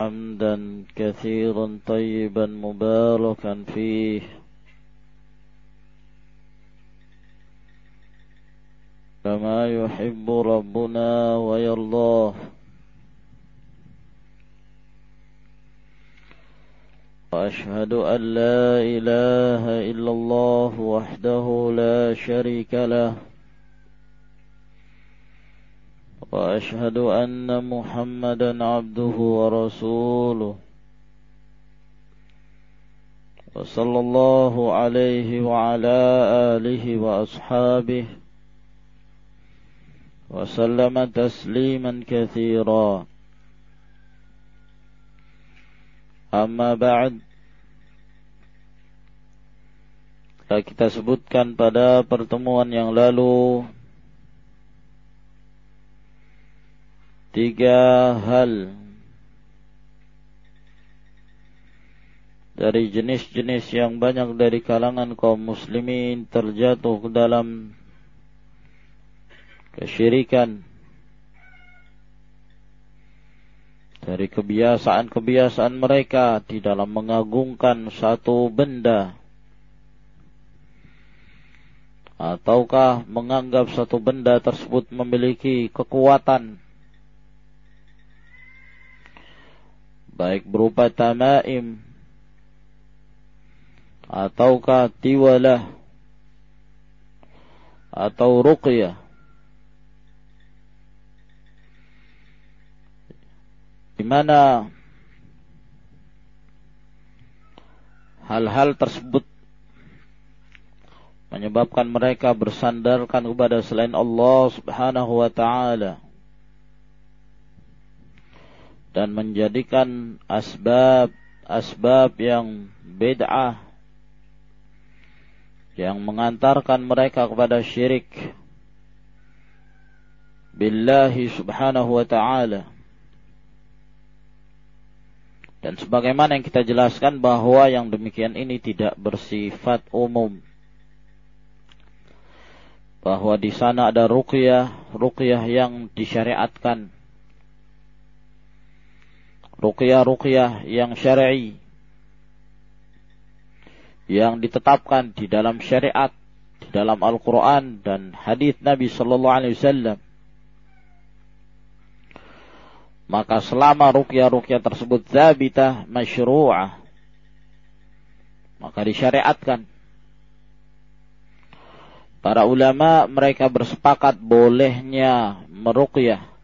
حمدا كثيرا طيبا مباركا فيه. كما يحب ربنا ويرضاه. وأشهد أن لا إله إلا الله وحده لا شريك له. واشهد ان محمدا عبده ورسوله وصلى الله عليه وعلى اله واصحابه وسلم تسليما كثيرا اما بعد kita sebutkan pada pertemuan yang lalu tiga hal dari jenis-jenis yang banyak dari kalangan kaum muslimin terjatuh ke dalam kesyirikan. Dari kebiasaan-kebiasaan mereka di dalam mengagungkan satu benda. Ataukah menganggap satu benda tersebut memiliki kekuatan baik berupa tamaim ataukah tiwalah. Atau ruqyah. Di mana hal-hal tersebut menyebabkan mereka bersandarkan kepada selain Allah Subhanahu wa taala dan menjadikan asbab asbab yang bid'ah yang mengantarkan mereka kepada syirik. Billahi subhanahu wa ta'ala. Dan sebagaimana yang kita jelaskan bahwa yang demikian ini tidak bersifat umum. Bahwa di sana ada ruqyah ruqyah yang disyariatkan ruqyah-ruqyah yang syar'i yang ditetapkan di dalam syariat di dalam Al-Qur'an dan hadis Nabi sallallahu alaihi wasallam. Maka selama ruqyah-ruqyah tersebut zabitah masyru'ah maka disyariatkan. Para ulama mereka bersepakat bolehnya meruqyah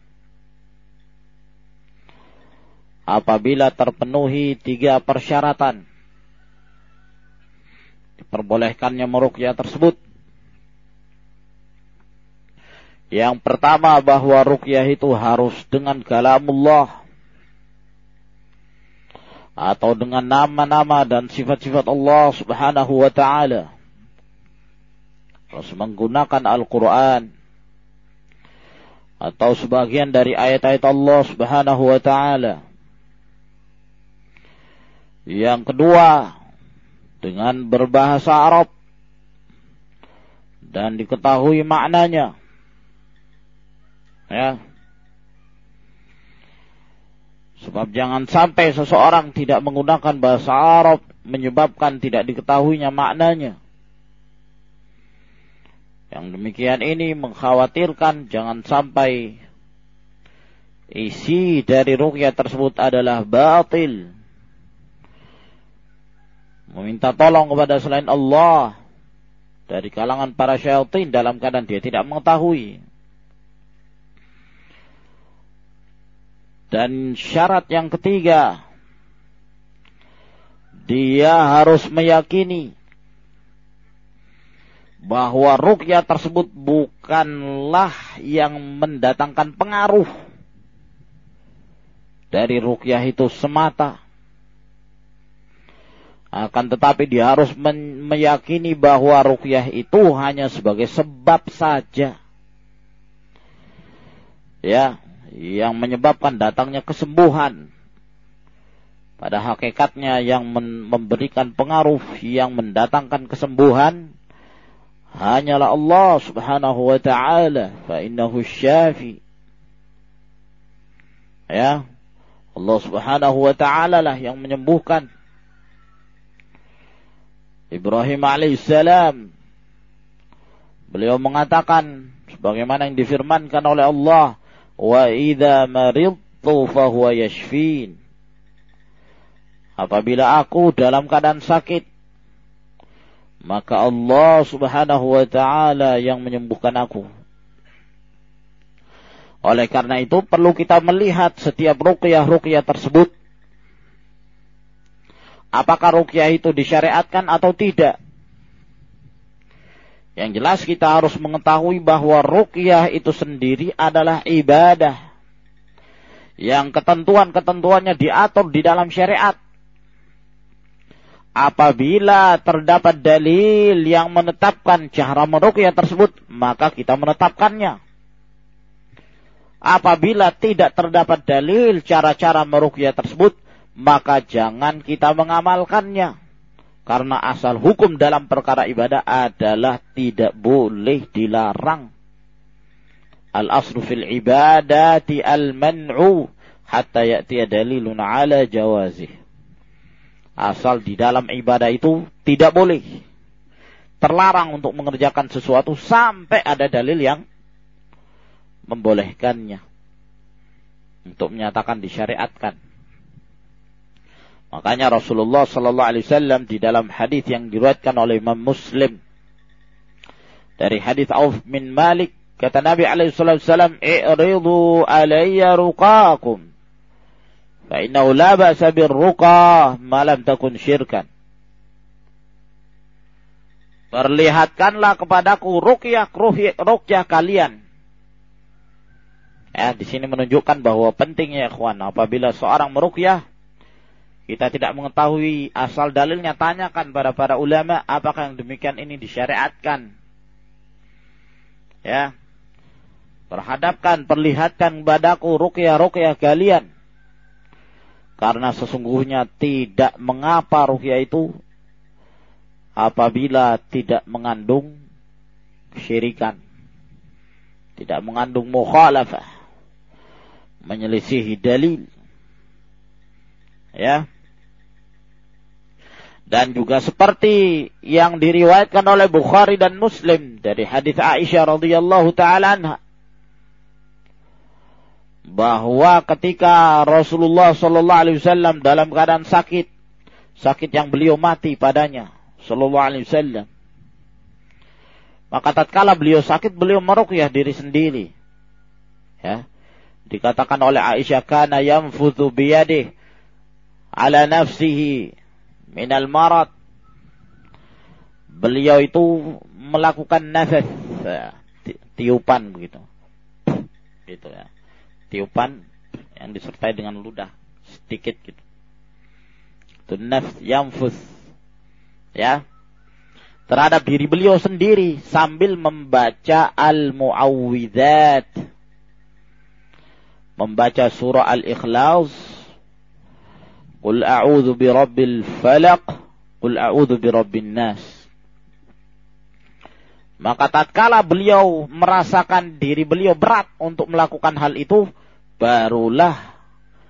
apabila terpenuhi tiga persyaratan. Diperbolehkannya merukyah tersebut. Yang pertama bahwa rukyah itu harus dengan kalamullah. Atau dengan nama-nama dan sifat-sifat Allah subhanahu wa ta'ala. Harus menggunakan Al-Quran. Atau sebagian dari ayat-ayat Allah subhanahu wa ta'ala yang kedua, dengan berbahasa Arab dan diketahui maknanya. Ya. Sebab jangan sampai seseorang tidak menggunakan bahasa Arab menyebabkan tidak diketahuinya maknanya. Yang demikian ini mengkhawatirkan jangan sampai isi dari rukyah tersebut adalah batil meminta tolong kepada selain Allah dari kalangan para syaitan dalam keadaan dia tidak mengetahui. Dan syarat yang ketiga, dia harus meyakini bahwa rukyah tersebut bukanlah yang mendatangkan pengaruh dari rukyah itu semata akan tetapi dia harus meyakini bahwa rukyah itu hanya sebagai sebab saja. Ya, yang menyebabkan datangnya kesembuhan. Pada hakikatnya yang memberikan pengaruh yang mendatangkan kesembuhan hanyalah Allah Subhanahu wa taala, fa innahu syafi. Ya. Allah Subhanahu wa taala lah yang menyembuhkan. Ibrahim alaihissalam beliau mengatakan sebagaimana yang difirmankan oleh Allah, "Wa idza maridtu fahuwa yashfin." Apabila aku dalam keadaan sakit, maka Allah Subhanahu wa taala yang menyembuhkan aku. Oleh karena itu perlu kita melihat setiap ruqyah-ruqyah tersebut. Apakah ruqyah itu disyariatkan atau tidak? Yang jelas kita harus mengetahui bahwa ruqyah itu sendiri adalah ibadah. Yang ketentuan-ketentuannya diatur di dalam syariat. Apabila terdapat dalil yang menetapkan cara meruqyah tersebut, maka kita menetapkannya Apabila tidak terdapat dalil cara-cara merukyah tersebut, maka jangan kita mengamalkannya. Karena asal hukum dalam perkara ibadah adalah tidak boleh dilarang. Al-aslu fil ibadati al-man'u hatta ya'tiya dalilun ala jawazih. Asal di dalam ibadah itu tidak boleh. Terlarang untuk mengerjakan sesuatu sampai ada dalil yang membolehkannya untuk menyatakan disyariatkan. Makanya Rasulullah sallallahu alaihi wasallam di dalam hadis yang diriwayatkan oleh Imam Muslim. Dari hadis Auf bin Malik kata Nabi alaihi wasallam i'ridu alayya ruqakum innahu la ba'sa birruqa ma lam takun syirkan. Perlihatkanlah kepadaku ruqyah ruqyah kalian. Ya, di sini menunjukkan bahwa pentingnya ikhwan apabila seorang meruqyah kita tidak mengetahui asal dalilnya tanyakan pada para ulama apakah yang demikian ini disyariatkan. Ya. Perhadapkan, perlihatkan padaku ruqyah-ruqyah kalian. Karena sesungguhnya tidak mengapa ruqyah itu apabila tidak mengandung syirikan. Tidak mengandung mukhalafah menyelisihi dalil. Ya. Dan juga seperti yang diriwayatkan oleh Bukhari dan Muslim dari hadis Aisyah radhiyallahu taala bahwa ketika Rasulullah sallallahu alaihi wasallam dalam keadaan sakit, sakit yang beliau mati padanya sallallahu alaihi wasallam. Maka tatkala beliau sakit, beliau meruqyah diri sendiri. Ya. Dikatakan oleh Aisyah kana yanfudhu biyadih ala nafsihi minal marad. Beliau itu melakukan nafas tiupan begitu. Gitu ya. Tiupan yang disertai dengan ludah sedikit gitu. Itu nafs yanfus. Ya. Terhadap diri beliau sendiri sambil membaca al-muawwidzat membaca surah Al-Ikhlas Qul a'udzu birabbil falaq Qul a'udzu birabbin nas Maka tatkala beliau merasakan diri beliau berat untuk melakukan hal itu barulah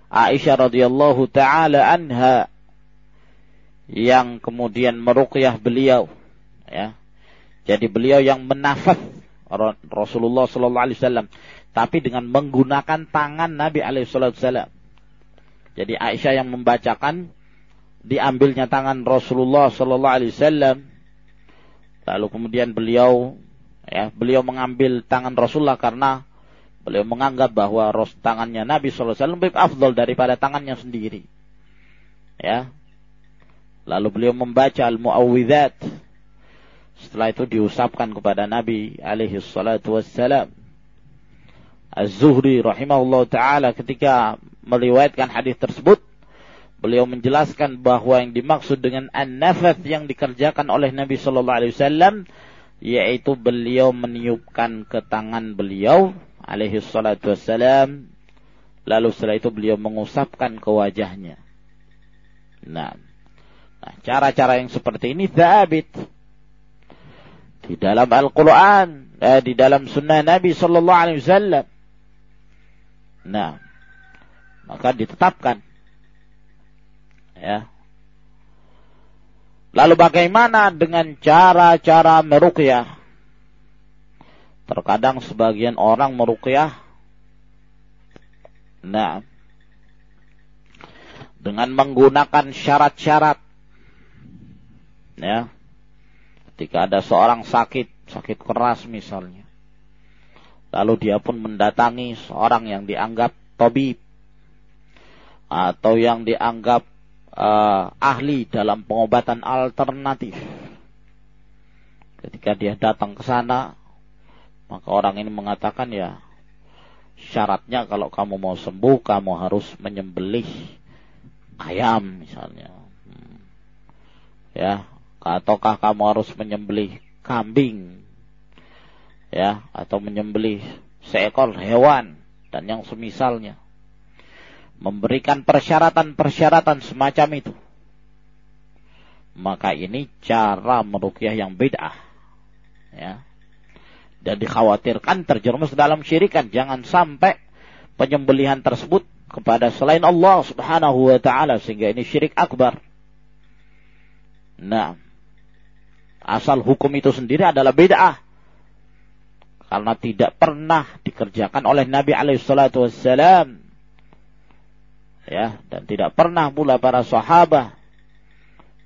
Aisyah radhiyallahu taala anha yang kemudian meruqyah beliau ya. Jadi beliau yang menafas Rasulullah sallallahu alaihi wasallam tapi dengan menggunakan tangan Nabi alaihissalam. Jadi Aisyah yang membacakan diambilnya tangan Rasulullah sallallahu alaihi wasallam lalu kemudian beliau ya beliau mengambil tangan Rasulullah karena beliau menganggap bahwa ros tangannya Nabi sallallahu alaihi wasallam lebih afdal daripada tangannya sendiri. Ya. Lalu beliau membaca al-muawwidzat. Setelah itu diusapkan kepada Nabi alaihi salatu wassalam. Az-Zuhri rahimahullah taala ketika meriwayatkan hadis tersebut beliau menjelaskan bahwa yang dimaksud dengan an-nafath yang dikerjakan oleh Nabi sallallahu alaihi wasallam yaitu beliau meniupkan ke tangan beliau alaihi salatu wassalam. Lalu setelah itu beliau mengusapkan ke wajahnya. Nah, nah cara-cara yang seperti ini zabit di dalam Al-Qur'an, eh, di dalam sunnah Nabi sallallahu alaihi wasallam. Nah, maka ditetapkan. Ya. Lalu bagaimana dengan cara-cara meruqyah? Terkadang sebagian orang meruqyah nah dengan menggunakan syarat-syarat ya ketika ada seorang sakit sakit keras misalnya lalu dia pun mendatangi seorang yang dianggap tabib atau yang dianggap uh, ahli dalam pengobatan alternatif ketika dia datang ke sana maka orang ini mengatakan ya syaratnya kalau kamu mau sembuh kamu harus menyembelih ayam misalnya. Hmm. Ya, ataukah kamu harus menyembelih kambing? Ya, atau menyembelih seekor hewan dan yang semisalnya. Memberikan persyaratan-persyaratan semacam itu. Maka ini cara merukyah yang beda. Ya, dan dikhawatirkan terjerumus dalam syirikan. Jangan sampai penyembelihan tersebut kepada selain Allah subhanahu wa ta'ala. Sehingga ini syirik akbar. Nah, asal hukum itu sendiri adalah bid'ah. Karena tidak pernah dikerjakan oleh Nabi alaihissalatu wassalam. Ya, dan tidak pernah pula para sahabat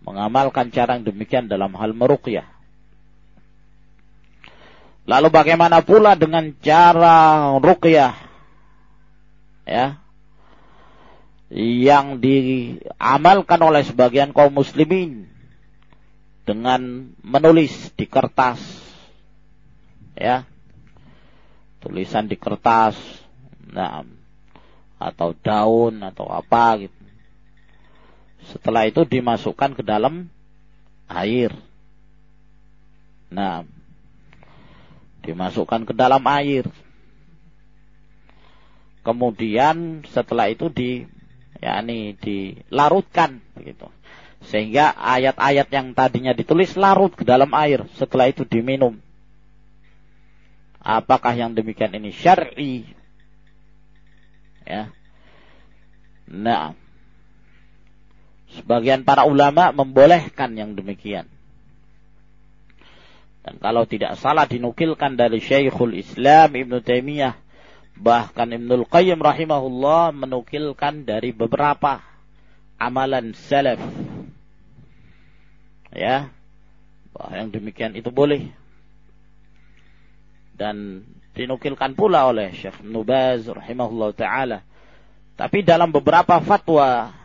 mengamalkan cara yang demikian dalam hal meruqyah. Lalu bagaimana pula dengan cara ruqyah? Ya. Yang diamalkan oleh sebagian kaum muslimin dengan menulis di kertas. Ya. Tulisan di kertas. Nah, atau daun atau apa gitu. Setelah itu dimasukkan ke dalam air. Nah, dimasukkan ke dalam air. Kemudian setelah itu di yakni dilarutkan begitu. Sehingga ayat-ayat yang tadinya ditulis larut ke dalam air, setelah itu diminum. Apakah yang demikian ini syar'i? Ya. Nah, sebagian para ulama membolehkan yang demikian. Dan kalau tidak salah dinukilkan dari Syekhul Islam Ibn Taimiyah bahkan Ibnul Qayyim rahimahullah menukilkan dari beberapa amalan salaf. Ya. Bahwa yang demikian itu boleh. Dan dinukilkan pula oleh Syekh Nubaz rahimahullah taala. Tapi dalam beberapa fatwa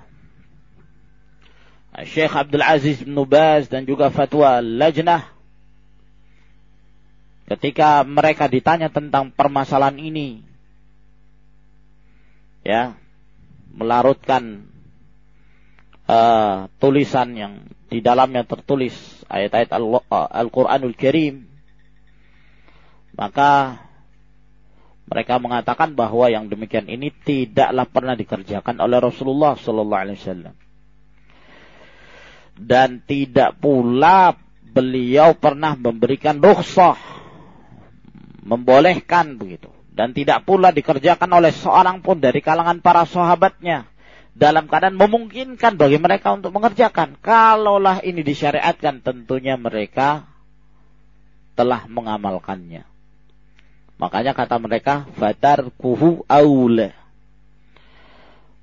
Syekh Abdul Aziz bin Nubaz dan juga fatwa Lajnah ketika mereka ditanya tentang permasalahan ini ya melarutkan uh, tulisan yang di dalamnya tertulis ayat-ayat Al-Qur'anul Karim maka mereka mengatakan bahwa yang demikian ini tidaklah pernah dikerjakan oleh Rasulullah sallallahu alaihi wasallam dan tidak pula beliau pernah memberikan rukhsah membolehkan begitu dan tidak pula dikerjakan oleh seorang pun dari kalangan para sahabatnya dalam keadaan memungkinkan bagi mereka untuk mengerjakan. Kalaulah ini disyariatkan tentunya mereka telah mengamalkannya. Makanya kata mereka fatar kuhu aula.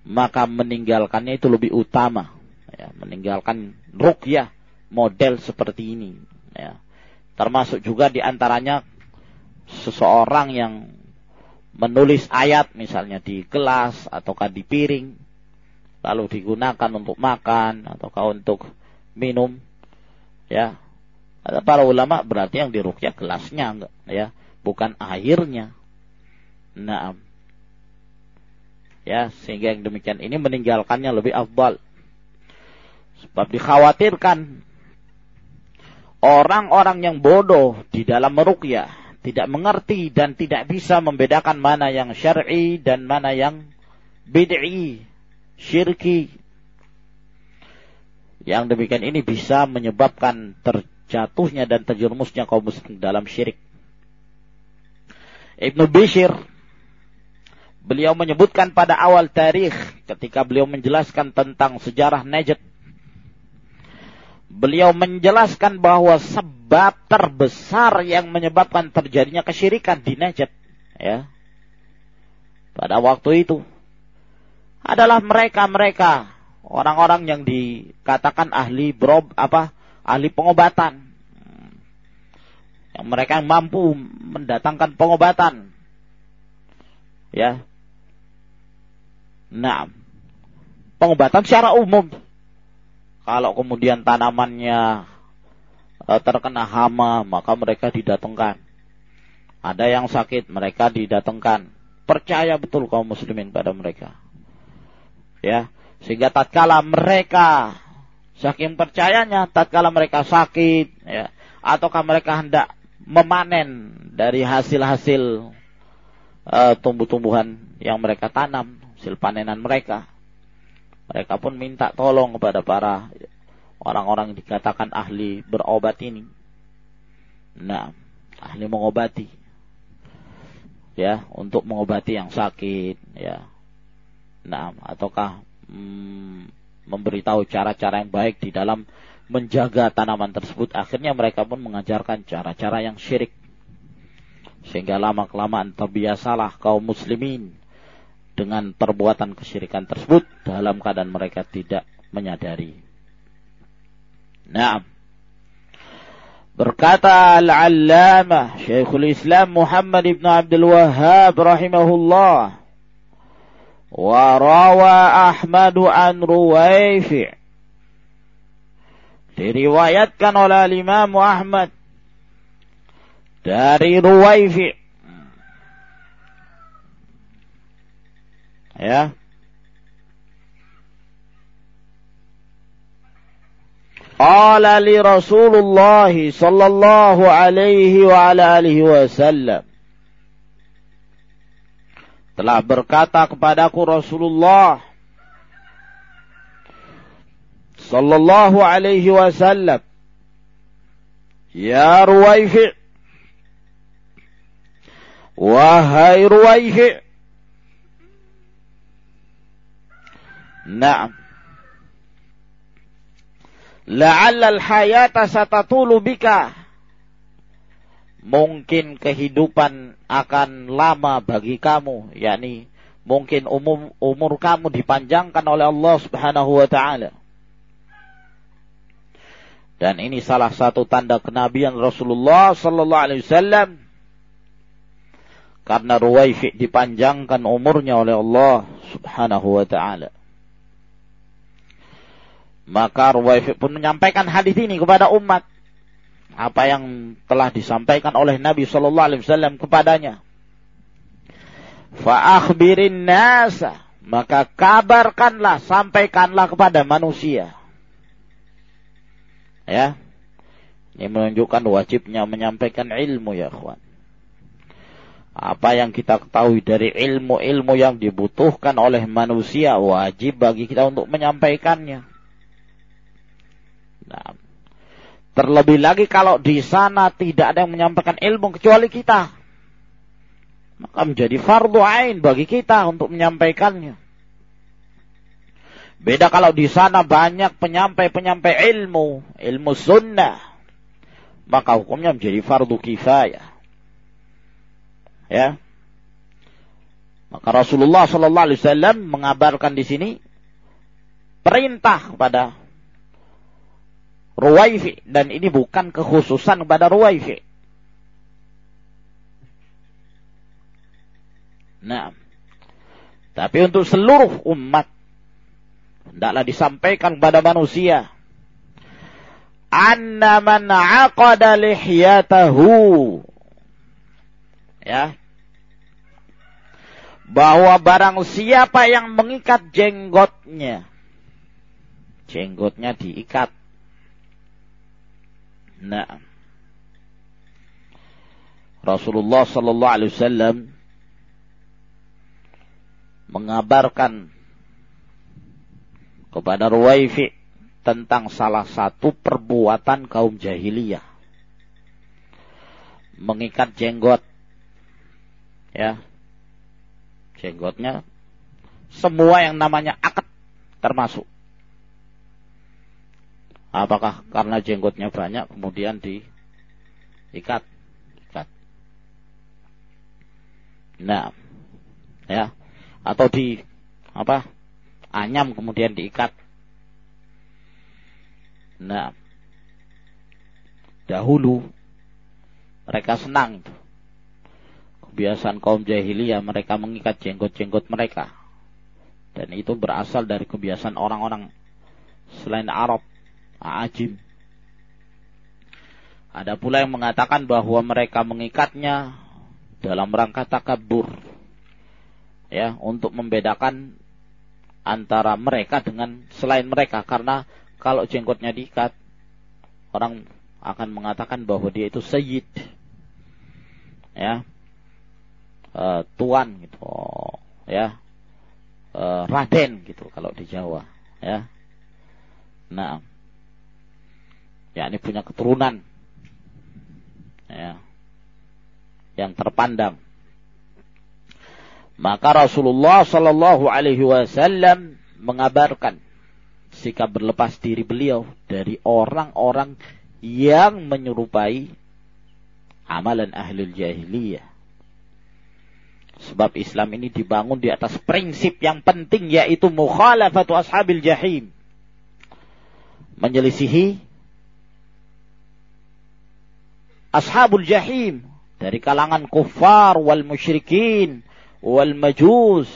Maka meninggalkannya itu lebih utama. Ya, meninggalkan rukyah model seperti ini. Ya. Termasuk juga di antaranya seseorang yang menulis ayat misalnya di gelas ataukah di piring lalu digunakan untuk makan ataukah untuk minum ya para ulama berarti yang dirukyah gelasnya enggak ya bukan airnya nah ya sehingga yang demikian ini meninggalkannya lebih afdal sebab dikhawatirkan orang-orang yang bodoh di dalam merukyah tidak mengerti dan tidak bisa membedakan mana yang syar'i dan mana yang bid'i, syirki. Yang demikian ini bisa menyebabkan terjatuhnya dan terjerumusnya kaum muslim dalam syirik. Ibnu Bishir beliau menyebutkan pada awal tarikh ketika beliau menjelaskan tentang sejarah Najd. Beliau menjelaskan bahwa sebab terbesar yang menyebabkan terjadinya kesyirikan di Najd ya. Pada waktu itu adalah mereka-mereka orang-orang yang dikatakan ahli brob apa ahli pengobatan mereka yang mampu mendatangkan pengobatan ya Nah, pengobatan secara umum. Kalau kemudian tanamannya e, terkena hama, maka mereka didatangkan. Ada yang sakit, mereka didatangkan. Percaya betul kaum muslimin pada mereka. Ya, sehingga tatkala mereka saking percayanya, tatkala mereka sakit, ya, ataukah mereka hendak memanen dari hasil-hasil uh, tumbuh-tumbuhan yang mereka tanam, hasil panenan mereka. Mereka pun minta tolong kepada para orang-orang yang dikatakan ahli berobat ini. Nah, ahli mengobati. Ya, untuk mengobati yang sakit, ya. Nah, ataukah hmm, memberitahu cara-cara yang baik di dalam menjaga tanaman tersebut. Akhirnya mereka pun mengajarkan cara-cara yang syirik. Sehingga lama-kelamaan terbiasalah kaum muslimin dengan perbuatan kesyirikan tersebut dalam keadaan mereka tidak menyadari. Nah, berkata Al-Allamah Syekhul Islam Muhammad ibn Abdul Wahhab rahimahullah wa rawa Ahmad an Ruwaifi diriwayatkan oleh Imam Ahmad dari Ruwaifi Ya. Qala li Rasulullah sallallahu alaihi wa ala alihi wasallam. Telah berkata kepadaku Rasulullah sallallahu alaihi wasallam. Ya Ruwaifi. Wahai Ruwaifi. Naam. La'alla al-hayata satatulu bika. Mungkin kehidupan akan lama bagi kamu, yakni mungkin umum, umur kamu dipanjangkan oleh Allah Subhanahu wa taala. Dan ini salah satu tanda kenabian Rasulullah sallallahu alaihi wasallam karena Ruwaifi dipanjangkan umurnya oleh Allah Subhanahu wa taala. Maka Ruwaifi pun menyampaikan hadis ini kepada umat. Apa yang telah disampaikan oleh Nabi Shallallahu Alaihi Wasallam kepadanya. Fa'akhbirin nasa. Maka kabarkanlah, sampaikanlah kepada manusia. Ya. Ini menunjukkan wajibnya menyampaikan ilmu ya kawan. Apa yang kita ketahui dari ilmu-ilmu yang dibutuhkan oleh manusia wajib bagi kita untuk menyampaikannya. Nah, terlebih lagi kalau di sana tidak ada yang menyampaikan ilmu kecuali kita. Maka menjadi fardu ain bagi kita untuk menyampaikannya. Beda kalau di sana banyak penyampai-penyampai ilmu, ilmu sunnah. Maka hukumnya menjadi fardu kifayah. Ya. Maka Rasulullah Sallallahu Alaihi Wasallam mengabarkan di sini perintah kepada Ruwaifi dan ini bukan kekhususan kepada Ruwaifi. Nah, tapi untuk seluruh umat hendaklah disampaikan kepada manusia. Anna man aqada lihyatahu. Ya. Bahwa barang siapa yang mengikat jenggotnya. Jenggotnya diikat. Nah. Rasulullah sallallahu alaihi wasallam mengabarkan kepada Ruwaifi tentang salah satu perbuatan kaum jahiliyah. Mengikat jenggot. Ya. Jenggotnya semua yang namanya akad termasuk. Apakah karena jenggotnya banyak kemudian diikat? Ikat. Nah, ya. Atau di apa? Anyam kemudian diikat. Nah, dahulu mereka senang Kebiasaan kaum jahiliyah mereka mengikat jenggot-jenggot mereka. Dan itu berasal dari kebiasaan orang-orang selain Arab, Ajim. Ada pula yang mengatakan bahwa mereka mengikatnya dalam rangka takabur. Ya, untuk membedakan antara mereka dengan selain mereka. Karena kalau jenggotnya diikat orang akan mengatakan bahwa dia itu sayyid. Ya. Uh, tuan gitu. Ya. Uh, raden gitu kalau di Jawa. Ya. Nah. Ya ini punya keturunan. Ya. Yang terpandang maka Rasulullah Shallallahu Alaihi Wasallam mengabarkan sikap berlepas diri beliau dari orang-orang yang menyerupai amalan ahlul jahiliyah. Sebab Islam ini dibangun di atas prinsip yang penting yaitu mukhalafatu ashabil jahim. Menyelisihi ashabul jahim dari kalangan kufar wal musyrikin wal majus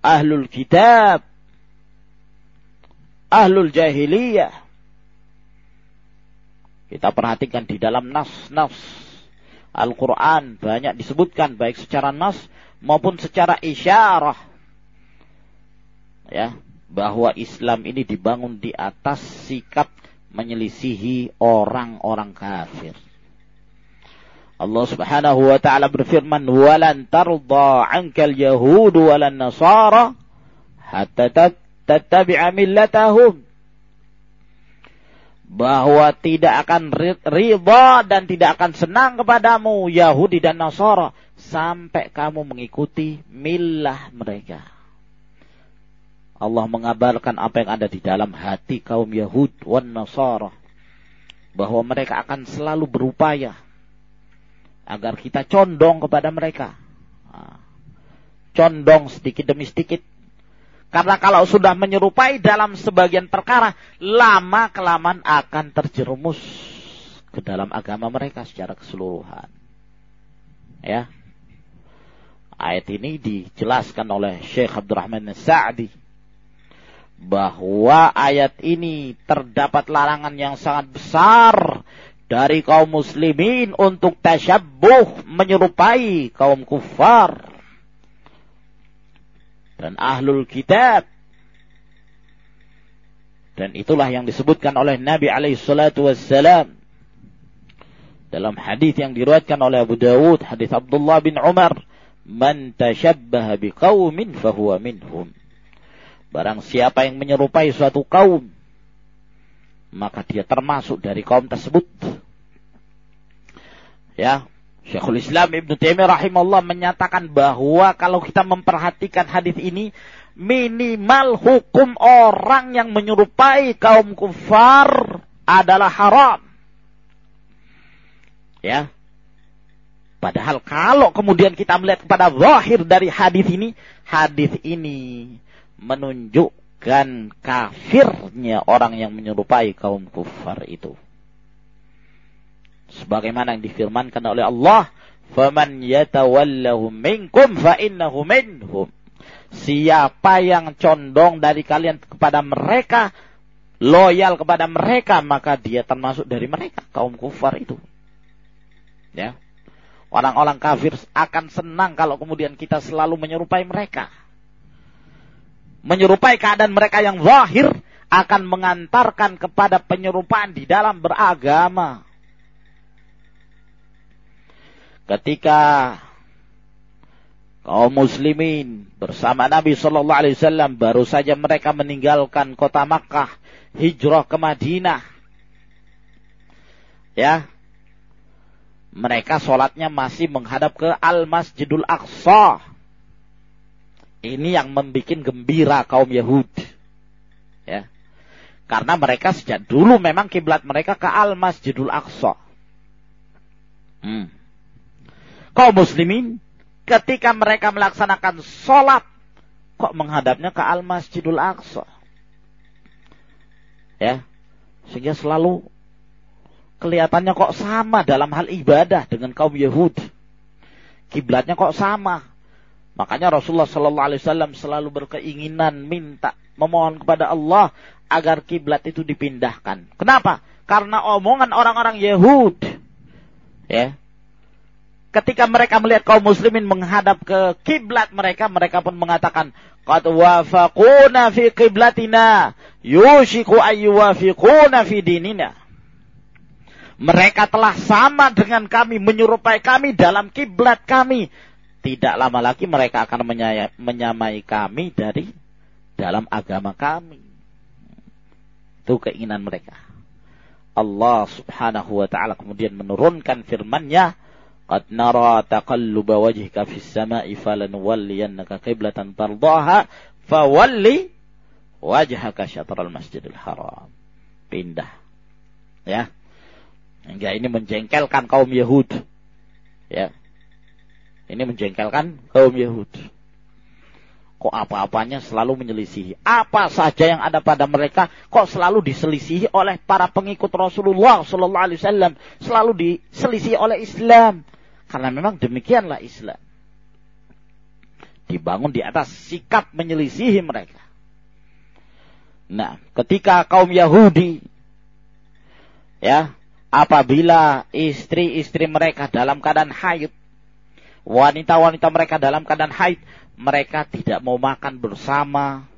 ahlul kitab ahlul jahiliyah. Kita perhatikan di dalam nas-nas Al-Quran banyak disebutkan baik secara nas maupun secara isyarah. Ya, bahwa Islam ini dibangun di atas sikap menyelisihi orang-orang kafir. Allah Subhanahu wa taala berfirman, "Walan tarda 'ankal yahud walan nasara hatta tattabi'a millatahum bahwa tidak akan ridha dan tidak akan senang kepadamu Yahudi dan Nasara sampai kamu mengikuti milah mereka. Allah mengabarkan apa yang ada di dalam hati kaum Yahud wan Nasara bahwa mereka akan selalu berupaya agar kita condong kepada mereka. Condong sedikit demi sedikit karena kalau sudah menyerupai dalam sebagian perkara, lama kelamaan akan terjerumus ke dalam agama mereka secara keseluruhan. Ya. Ayat ini dijelaskan oleh Syekh Abdurrahman Sa'di bahwa ayat ini terdapat larangan yang sangat besar dari kaum muslimin untuk tasyabuh menyerupai kaum kufar dan ahlul kitab. Dan itulah yang disebutkan oleh Nabi alaihi salatu wassalam dalam hadis yang diriwayatkan oleh Abu Dawud, hadis Abdullah bin Umar, "Man tashabbaha biqaumin fahuwa minhum." Barang siapa yang menyerupai suatu kaum, maka dia termasuk dari kaum tersebut. Ya, Syekhul Islam Ibn Taimiyah rahimahullah menyatakan bahwa kalau kita memperhatikan hadis ini minimal hukum orang yang menyerupai kaum kufar adalah haram. Ya. Padahal kalau kemudian kita melihat kepada zahir dari hadis ini, hadis ini menunjukkan kafirnya orang yang menyerupai kaum kufar itu. Sebagaimana yang difirmankan oleh Allah faman yatawallahu minkum fa innahu minhum. Siapa yang condong dari kalian kepada mereka loyal kepada mereka maka dia termasuk dari mereka kaum kufar itu. Ya. Orang-orang kafir akan senang kalau kemudian kita selalu menyerupai mereka menyerupai keadaan mereka yang zahir akan mengantarkan kepada penyerupaan di dalam beragama. Ketika kaum muslimin bersama Nabi Shallallahu Alaihi Wasallam baru saja mereka meninggalkan kota Makkah hijrah ke Madinah. Ya. Mereka sholatnya masih menghadap ke Al Masjidul Aqsa Ini yang membuat gembira kaum Yahudi. Ya. Karena mereka sejak dulu memang kiblat mereka ke Al-Masjidul Aqsa. Hmm. Kaum muslimin ketika mereka melaksanakan sholat kok menghadapnya ke Al-Masjidul Aqsa. Ya. Sehingga selalu kelihatannya kok sama dalam hal ibadah dengan kaum Yahudi. Kiblatnya kok sama. Makanya Rasulullah Sallallahu Alaihi Wasallam selalu berkeinginan minta memohon kepada Allah agar kiblat itu dipindahkan. Kenapa? Karena omongan orang-orang Yahud. Ya. Ketika mereka melihat kaum muslimin menghadap ke kiblat mereka, mereka pun mengatakan, "Qad fi qiblatina, yushiku ayyuwafiquna fi dinina." Mereka telah sama dengan kami, menyerupai kami dalam kiblat kami. Tidak lama lagi mereka akan menyamai kami dari dalam agama kami. Itu keinginan mereka. Allah subhanahu wa ta'ala kemudian menurunkan firman-Nya, "Qad nara taqalluba wajhika fis sama'i falanuwalliyannaka qiblatan tardaha fawalli wajhaka syatral masjidil haram." Pindah. Ya. Hingga ini menjengkelkan kaum Yahud. Ya. Ini menjengkelkan kaum Yahud kok apa-apanya selalu menyelisihi. Apa saja yang ada pada mereka kok selalu diselisihi oleh para pengikut Rasulullah Sallallahu Alaihi Wasallam, selalu diselisihi oleh Islam. Karena memang demikianlah Islam. Dibangun di atas sikap menyelisihi mereka. Nah, ketika kaum Yahudi ya, apabila istri-istri mereka dalam keadaan haid, wanita-wanita mereka dalam keadaan haid, mereka tidak mau makan bersama,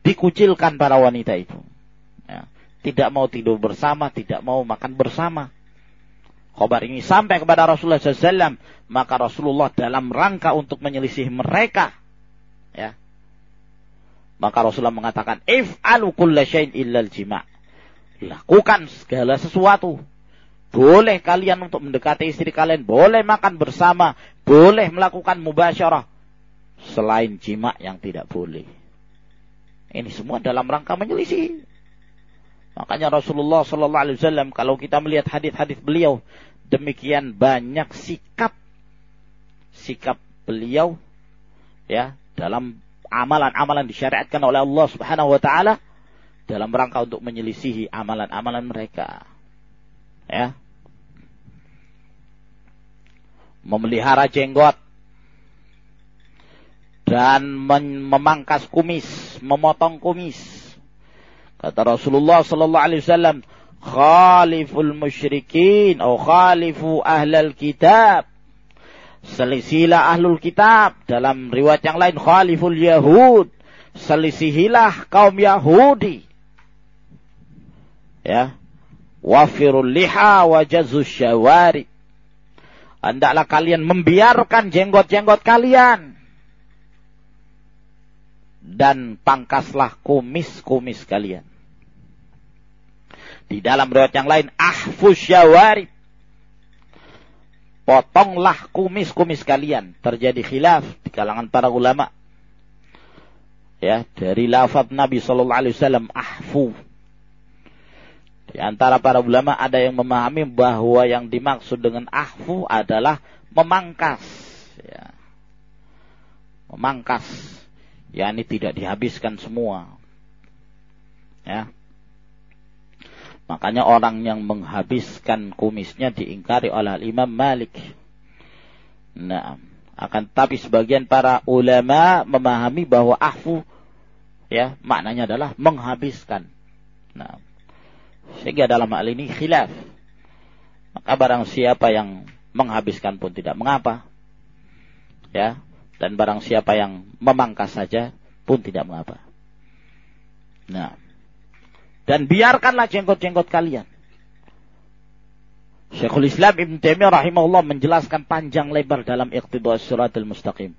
dikucilkan para wanita itu. Ya. Tidak mau tidur bersama, tidak mau makan bersama. Khobar ini sampai kepada Rasulullah SAW, maka Rasulullah dalam rangka untuk menyelisih mereka, ya, maka Rasulullah mengatakan, if kulla syai'in illal jima' lakukan segala sesuatu. Boleh kalian untuk mendekati istri kalian, boleh makan bersama, boleh melakukan mubasyarah, selain jima yang tidak boleh. Ini semua dalam rangka menyelisih. Makanya Rasulullah Wasallam kalau kita melihat hadis-hadis beliau demikian banyak sikap sikap beliau ya dalam amalan-amalan disyariatkan oleh Allah Subhanahu Wa Taala dalam rangka untuk menyelisihi amalan-amalan mereka. Ya. Memelihara jenggot dan memangkas kumis, memotong kumis. Kata Rasulullah sallallahu alaihi wasallam, "Khaliful musyrikin atau khalifu ahlal kitab." Selisihilah ahlul kitab. Dalam riwayat yang lain, khaliful yahud. Selisihilah kaum Yahudi. Ya. Wafirul liha wa jazus syawari. Hendaklah kalian membiarkan jenggot-jenggot kalian dan pangkaslah kumis-kumis kalian. Di dalam riwayat yang lain, ahfus syawari. Potonglah kumis-kumis kalian. Terjadi khilaf di kalangan para ulama. Ya, dari lafaz Nabi sallallahu alaihi wasallam ahfu. Di antara para ulama ada yang memahami bahwa yang dimaksud dengan ahfu adalah memangkas. Ya. Memangkas ya ini tidak dihabiskan semua. Ya. Makanya orang yang menghabiskan kumisnya diingkari oleh Imam Malik. Nah, akan tapi sebagian para ulama memahami bahwa ahfu ya maknanya adalah menghabiskan. Nah, sehingga dalam hal ini khilaf. Maka barang siapa yang menghabiskan pun tidak mengapa. Ya, dan barang siapa yang memangkas saja pun tidak mengapa. Nah, dan biarkanlah jenggot-jenggot kalian. Syekhul Islam Ibn Taimiyah rahimahullah menjelaskan panjang lebar dalam Iqtidus Suratul Mustaqim.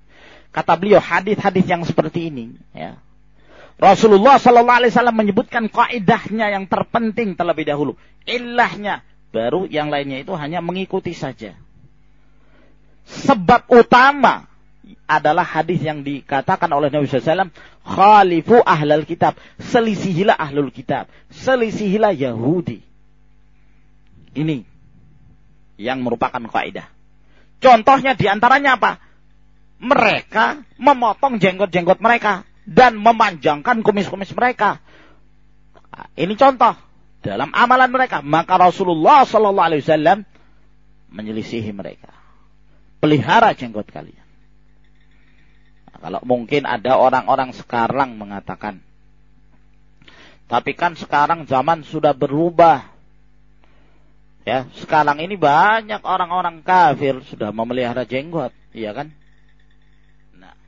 Kata beliau hadis-hadis yang seperti ini, ya. Rasulullah Sallallahu Alaihi Wasallam menyebutkan kaidahnya yang terpenting terlebih dahulu, ilahnya, baru yang lainnya itu hanya mengikuti saja. Sebab utama adalah hadis yang dikatakan oleh Nabi SAW, khalifu ahlul kitab, selisihilah ahlul kitab, selisihilah Yahudi. Ini yang merupakan kaidah. Contohnya di antaranya apa? Mereka memotong jenggot-jenggot mereka dan memanjangkan kumis-kumis mereka. Ini contoh dalam amalan mereka. Maka Rasulullah Sallallahu Alaihi Wasallam menyelisihi mereka. Pelihara jenggot kalian. Nah, kalau mungkin ada orang-orang sekarang mengatakan, tapi kan sekarang zaman sudah berubah. Ya, sekarang ini banyak orang-orang kafir sudah memelihara jenggot, iya kan? Nah,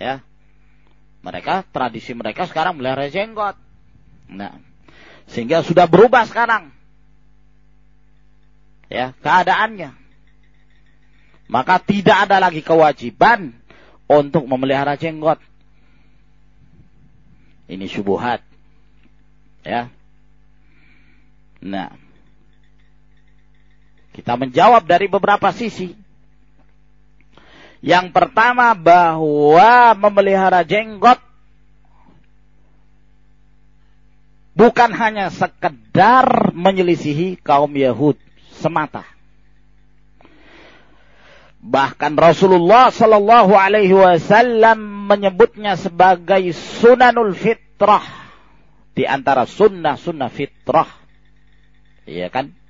ya. Mereka tradisi mereka sekarang melihara jenggot. Nah, sehingga sudah berubah sekarang. Ya, keadaannya. Maka tidak ada lagi kewajiban untuk memelihara jenggot. Ini syubuhat. Ya. Nah, kita menjawab dari beberapa sisi. Yang pertama bahwa memelihara jenggot bukan hanya sekedar menyelisihi kaum Yahud semata. Bahkan Rasulullah Shallallahu Alaihi Wasallam menyebutnya sebagai sunanul fitrah di antara sunnah-sunnah fitrah. Iya kan?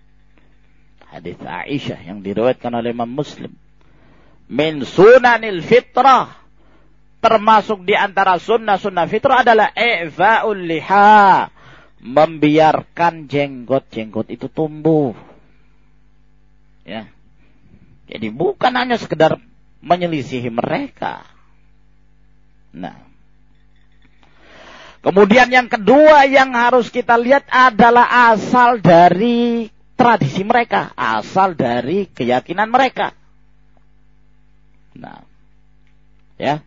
hadis Aisyah yang diriwayatkan oleh Imam Muslim. Min sunanil fitrah termasuk di antara sunnah-sunnah fitrah adalah i'fa'ul liha membiarkan jenggot-jenggot itu tumbuh. Ya. Jadi bukan hanya sekedar menyelisihi mereka. Nah. Kemudian yang kedua yang harus kita lihat adalah asal dari tradisi mereka, asal dari keyakinan mereka. Nah, ya.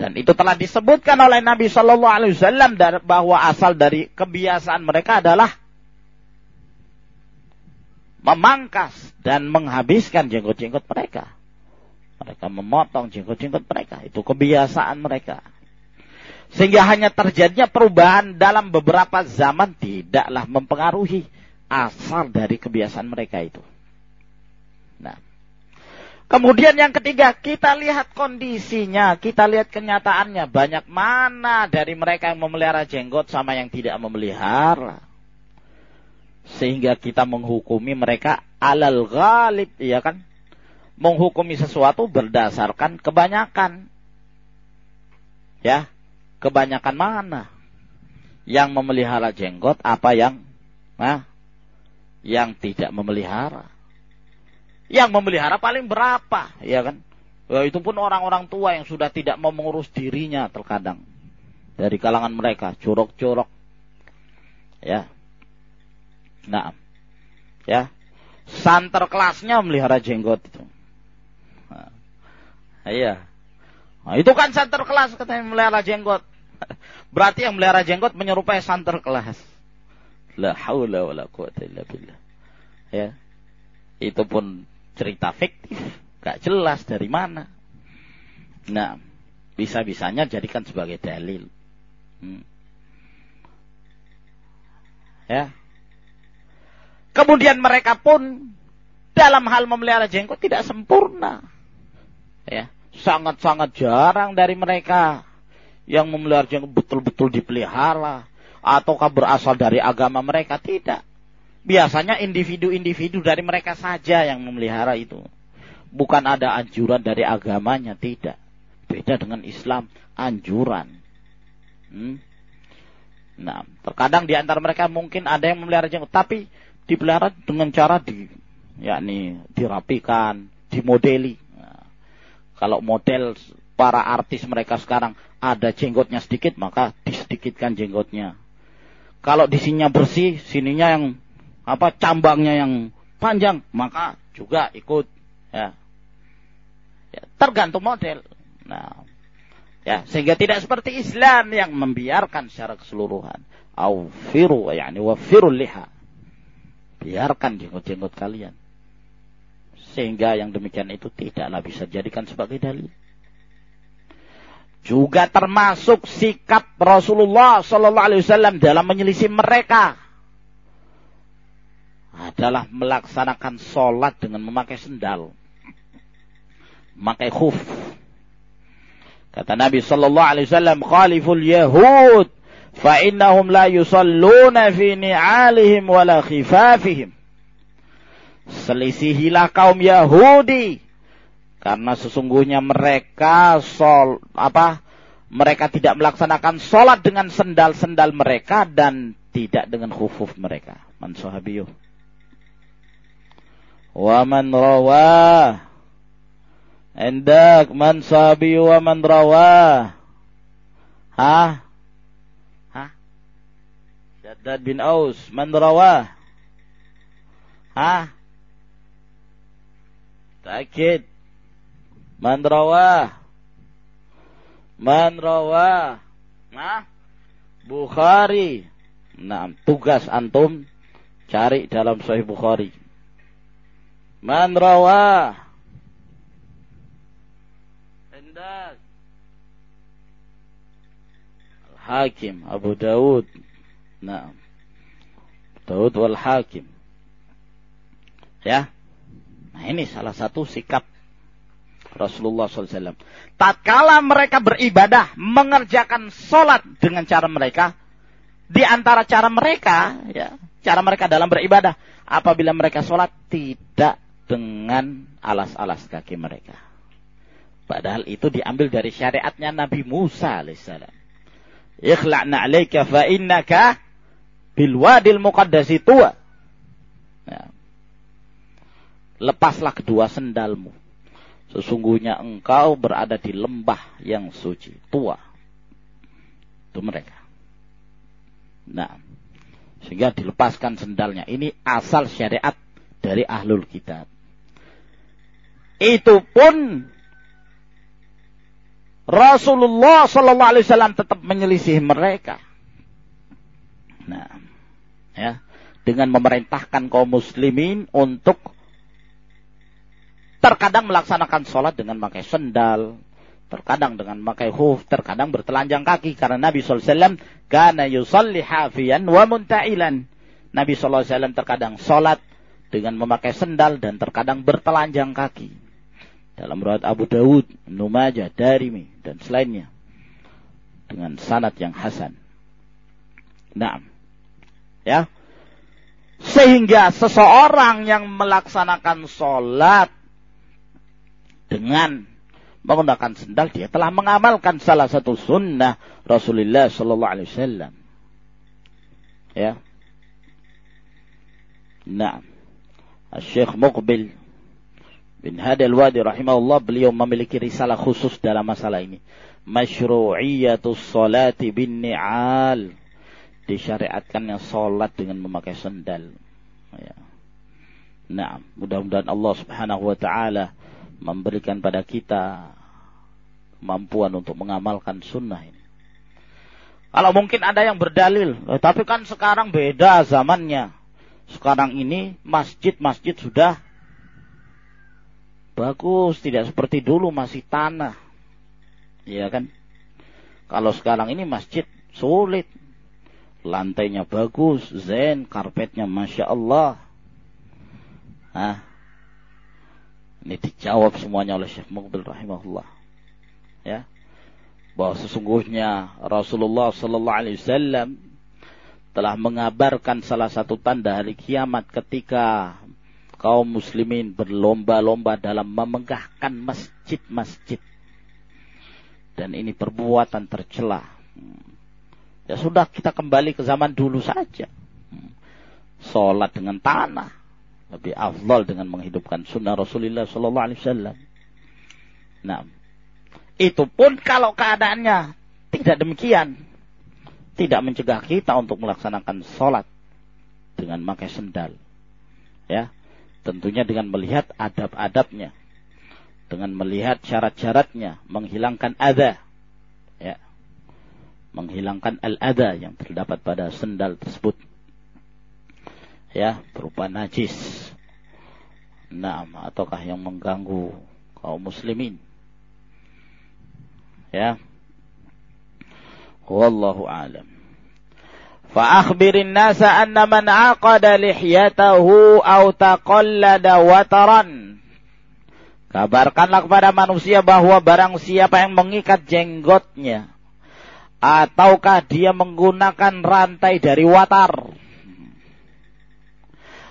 Dan itu telah disebutkan oleh Nabi Shallallahu Alaihi Wasallam bahwa asal dari kebiasaan mereka adalah memangkas dan menghabiskan jenggot-jenggot mereka. Mereka memotong jenggot-jenggot mereka. Itu kebiasaan mereka. Sehingga hanya terjadinya perubahan dalam beberapa zaman tidaklah mempengaruhi asal dari kebiasaan mereka itu. Nah, kemudian yang ketiga, kita lihat kondisinya, kita lihat kenyataannya. Banyak mana dari mereka yang memelihara jenggot sama yang tidak memelihara. Sehingga kita menghukumi mereka alal ghalib, ya kan? Menghukumi sesuatu berdasarkan kebanyakan. Ya, kebanyakan mana? Yang memelihara jenggot, apa yang nah, yang tidak memelihara. Yang memelihara paling berapa, ya kan? Ya, itu pun orang-orang tua yang sudah tidak mau mengurus dirinya terkadang. Dari kalangan mereka, curok-curok. Ya. Nah. Ya. Santer kelasnya memelihara jenggot itu. Nah, iya. Nah, itu kan santer kelas katanya memelihara jenggot. Berarti yang memelihara jenggot menyerupai santer kelas. La haula wa la quwata illa billah. Ya. Itu pun cerita fiktif. Gak jelas dari mana. Nah, bisa-bisanya jadikan sebagai dalil. Hmm. Ya. Kemudian mereka pun dalam hal memelihara jenggot tidak sempurna. Ya, sangat-sangat jarang dari mereka yang memelihara jenggot betul-betul dipelihara ataukah berasal dari agama mereka tidak. Biasanya individu-individu dari mereka saja yang memelihara itu. Bukan ada anjuran dari agamanya, tidak. Beda dengan Islam, anjuran. Hmm? Nah, terkadang di antara mereka mungkin ada yang memelihara jenggot, tapi dipelihara dengan cara di, yakni dirapikan, dimodeli. Nah, kalau model para artis mereka sekarang ada jenggotnya sedikit, maka disedikitkan jenggotnya. Kalau di sininya bersih, sininya yang apa cambangnya yang panjang, maka juga ikut ya. ya tergantung model. Nah, ya sehingga tidak seperti Islam yang membiarkan secara keseluruhan. Aufiru yakni wafirul liha. Biarkan jenggot-jenggot kalian. Sehingga yang demikian itu tidaklah bisa dijadikan sebagai dalil. Juga termasuk sikap Rasulullah Sallallahu Alaihi Wasallam dalam menyelisih mereka adalah melaksanakan sholat dengan memakai sendal, memakai khuf. Kata Nabi Sallallahu Alaihi Wasallam, "Khaliful Yahud, fa innahum la yusalluna fi ni'alihim wala khifafihim." Selisihilah kaum Yahudi karena sesungguhnya mereka sol apa mereka tidak melaksanakan sholat dengan sendal-sendal mereka dan tidak dengan khufuf mereka. Man Wa man rawah. Endak man sahabiyuh wa man rawah. Hah? Hah? Shaddad bin Aus. Man rawah. Hah? Takid. Man rawah. Man rawah. Nah, Bukhari. Nah, tugas antum cari dalam Sahih Bukhari. Man rawah. Indak. Al-Hakim Abu Dawud. Nah. Dawud wal Hakim. Ya. Nah ini salah satu sikap Rasulullah SAW. Tatkala mereka beribadah, mengerjakan sholat dengan cara mereka, di antara cara mereka, ya, cara mereka dalam beribadah, apabila mereka sholat tidak dengan alas-alas kaki mereka. Padahal itu diambil dari syariatnya Nabi Musa alaihissalam. Ikhla'na alaika fa innaka bil muqaddasi tua. Ya lepaslah kedua sendalmu. Sesungguhnya engkau berada di lembah yang suci, tua. Itu mereka. Nah, sehingga dilepaskan sendalnya. Ini asal syariat dari ahlul kitab. Itu pun Rasulullah Sallallahu Alaihi Wasallam tetap menyelisih mereka. Nah, ya, dengan memerintahkan kaum muslimin untuk terkadang melaksanakan sholat dengan memakai sendal, terkadang dengan memakai huf, terkadang bertelanjang kaki karena Nabi SAW karena yusalli hafiyan wa munta'ilan. Nabi SAW terkadang sholat dengan memakai sendal dan terkadang bertelanjang kaki. Dalam riwayat Abu Dawud, Numajah, Darimi dan selainnya dengan sanat yang hasan. Nah, ya. Sehingga seseorang yang melaksanakan sholat dengan menggunakan sendal dia telah mengamalkan salah satu sunnah Rasulullah Sallallahu Alaihi Wasallam. Ya. Nah, Syekh Muqbil bin Hadi Al-Wadi rahimahullah beliau memiliki risalah khusus dalam masalah ini. Masyru'iyatus salati bin ni'al. Disyariatkannya salat dengan memakai sendal. Ya. Nah, mudah-mudahan Allah Subhanahu wa taala memberikan pada kita kemampuan untuk mengamalkan sunnah ini. Kalau mungkin ada yang berdalil, eh, tapi kan sekarang beda zamannya. Sekarang ini masjid-masjid sudah bagus, tidak seperti dulu masih tanah. Iya kan? Kalau sekarang ini masjid sulit. Lantainya bagus, zen, karpetnya masya Allah. Nah, ini dijawab semuanya oleh Syekh Muqbil rahimahullah. Ya. Bahwa sesungguhnya Rasulullah sallallahu alaihi wasallam telah mengabarkan salah satu tanda hari kiamat ketika kaum muslimin berlomba-lomba dalam memegahkan masjid-masjid. Dan ini perbuatan tercela. Ya sudah kita kembali ke zaman dulu saja. Sholat dengan tanah lebih afdal dengan menghidupkan sunnah Rasulullah Sallallahu Alaihi Wasallam. Nah, itu pun kalau keadaannya tidak demikian, tidak mencegah kita untuk melaksanakan sholat dengan pakai sendal, ya, tentunya dengan melihat adab-adabnya, dengan melihat syarat-syaratnya, menghilangkan ada, ya, menghilangkan al-ada yang terdapat pada sendal tersebut ya berupa najis. Nah, ataukah yang mengganggu kaum muslimin? Ya. Wallahu alam. Fa akhbirin nasa anna man aqada lihyatahu au taqallada wataran. Kabarkanlah kepada manusia bahwa barang siapa yang mengikat jenggotnya ataukah dia menggunakan rantai dari watar.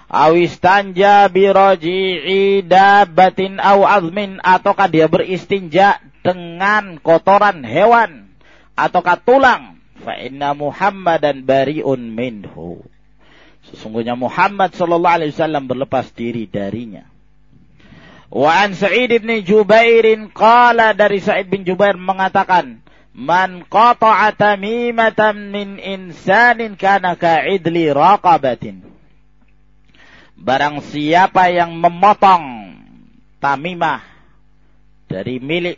Awistanja biroji'i dabatin au azmin ataukah dia beristinja dengan kotoran hewan ataukah tulang fa inna Muhammadan bariun minhu. Sesungguhnya Muhammad sallallahu alaihi wasallam berlepas diri darinya. Wa an Sa'id bin Jubair qala dari Sa'id bin Jubair mengatakan, "Man qata'a tamimatan min insanin kana ka'idli raqabatin." Barang siapa yang memotong tamimah dari milik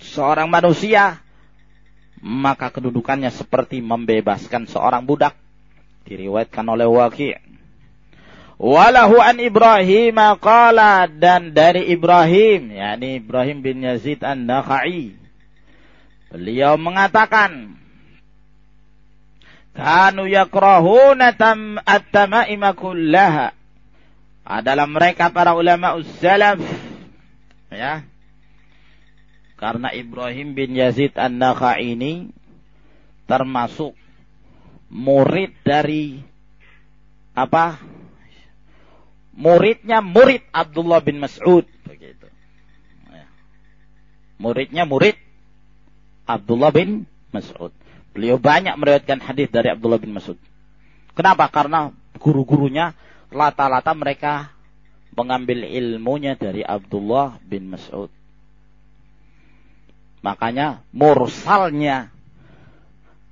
seorang manusia, maka kedudukannya seperti membebaskan seorang budak. Diriwayatkan oleh Waqi'. Walahu an Ibrahim qala dan dari Ibrahim, yakni Ibrahim bin Yazid An-Nakhai. Beliau mengatakan, Kanu yakrahuna tam at-tama'ima kullaha. Adalah mereka para ulama salaf ya karena Ibrahim bin Yazid An-Nakha ini termasuk murid dari apa? Muridnya murid Abdullah bin Mas'ud. Ya. Muridnya murid Abdullah bin Mas'ud. Beliau banyak meriwayatkan hadis dari Abdullah bin Mas'ud. Kenapa? Karena guru-gurunya lata-lata mereka mengambil ilmunya dari Abdullah bin Mas'ud. Makanya mursalnya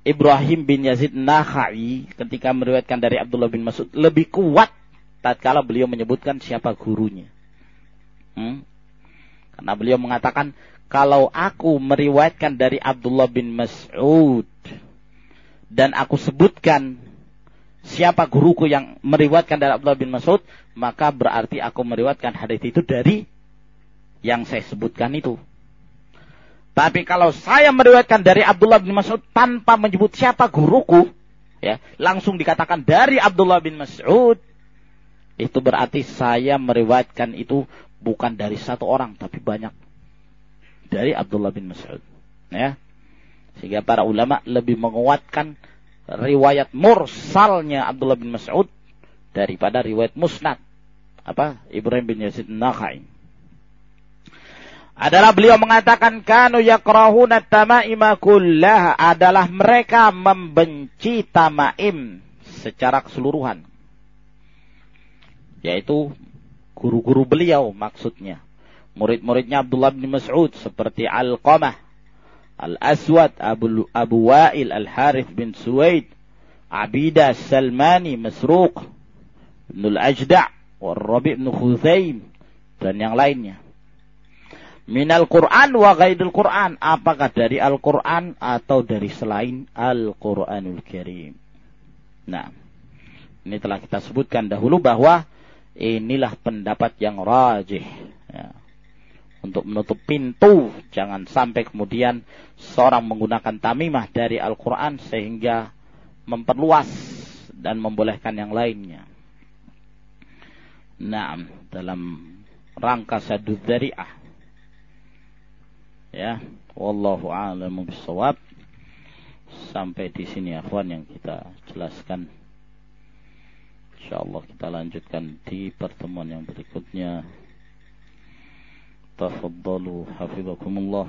Ibrahim bin Yazid Nakhai ketika meriwayatkan dari Abdullah bin Mas'ud lebih kuat tatkala beliau menyebutkan siapa gurunya. Hmm? Karena beliau mengatakan kalau aku meriwayatkan dari Abdullah bin Mas'ud dan aku sebutkan siapa guruku yang meriwayatkan dari Abdullah bin Mas'ud, maka berarti aku meriwayatkan hadis itu dari yang saya sebutkan itu. Tapi kalau saya meriwayatkan dari Abdullah bin Mas'ud tanpa menyebut siapa guruku, ya, langsung dikatakan dari Abdullah bin Mas'ud, itu berarti saya meriwayatkan itu bukan dari satu orang tapi banyak dari Abdullah bin Mas'ud. Ya. Sehingga para ulama lebih menguatkan riwayat mursalnya Abdullah bin Mas'ud daripada riwayat musnad apa Ibrahim bin Yazid Nakhai adalah beliau mengatakan kanu yakrahuna tamaima kullaha adalah mereka membenci tamaim secara keseluruhan. Yaitu guru-guru beliau maksudnya. Murid-muridnya Abdullah bin Mas'ud seperti Al-Qamah, Al-Aswad, Abu, Abu Wa'il, Al-Harith bin Suwaid, Abidah, Salmani, Masruq, Ibn Al-Ajda' Rabi' bin Khuzaim, dan yang lainnya minal Quran wa ghaidul Quran. Apakah dari Al-Quran atau dari selain Al-Quranul Karim. Nah, ini telah kita sebutkan dahulu bahwa inilah pendapat yang rajih. Ya. Untuk menutup pintu, jangan sampai kemudian seorang menggunakan tamimah dari Al-Quran sehingga memperluas dan membolehkan yang lainnya. Nah, dalam rangka sadud dari'ah ya wallahu a'lamu bissawab. Sampai di sini akhwan yang kita jelaskan. Insyaallah kita lanjutkan di pertemuan yang berikutnya. Tafaddalu hafizakumullah